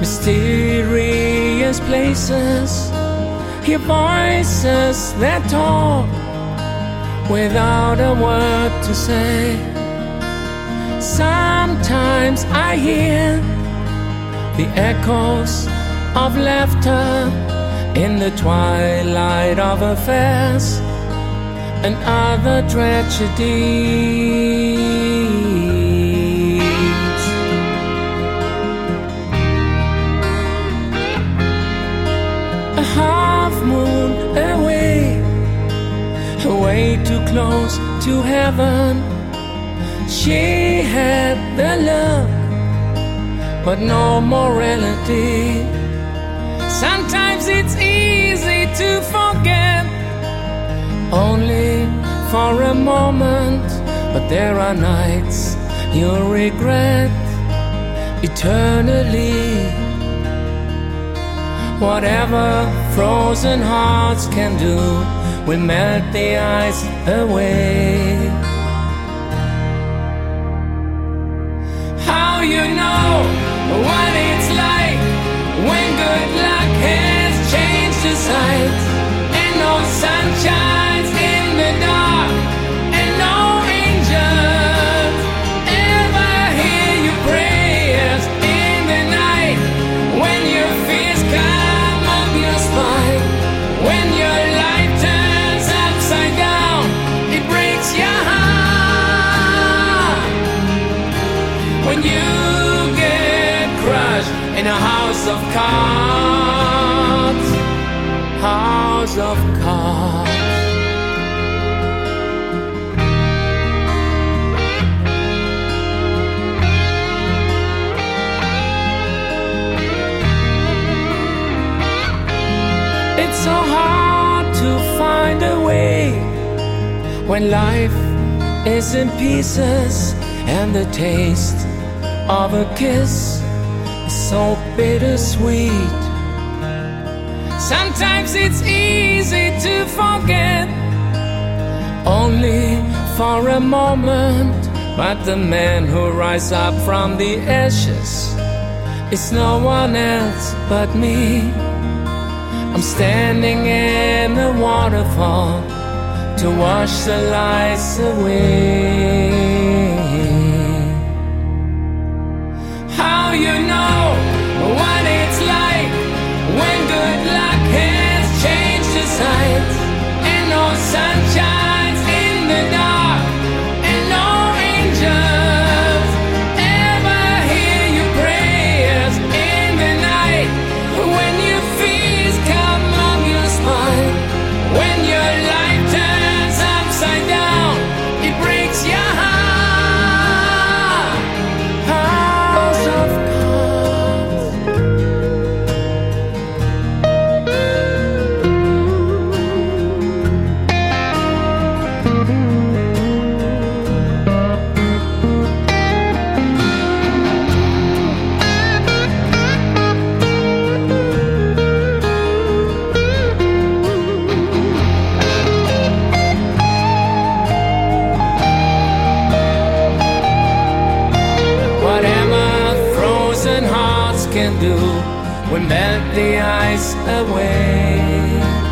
Mysterious places, hear voices that talk without a word to say. Sometimes I hear the echoes of laughter in the twilight of affairs and other tragedies. Too close to heaven. She had the look, but no morality. Sometimes it's easy to forget, only for a moment. But there are nights you'll regret eternally. Whatever frozen hearts can do will melt the ice away. How you know in a house of cards, house of cards. It's so hard to find a way when life is in pieces and the taste of a kiss is so bittersweet. Sometimes it's easy to forget, only for a moment. But the man who rises up from the ashes is no one else but me. I'm standing in the waterfall to wash the lies away. How you know do will melt the ice away.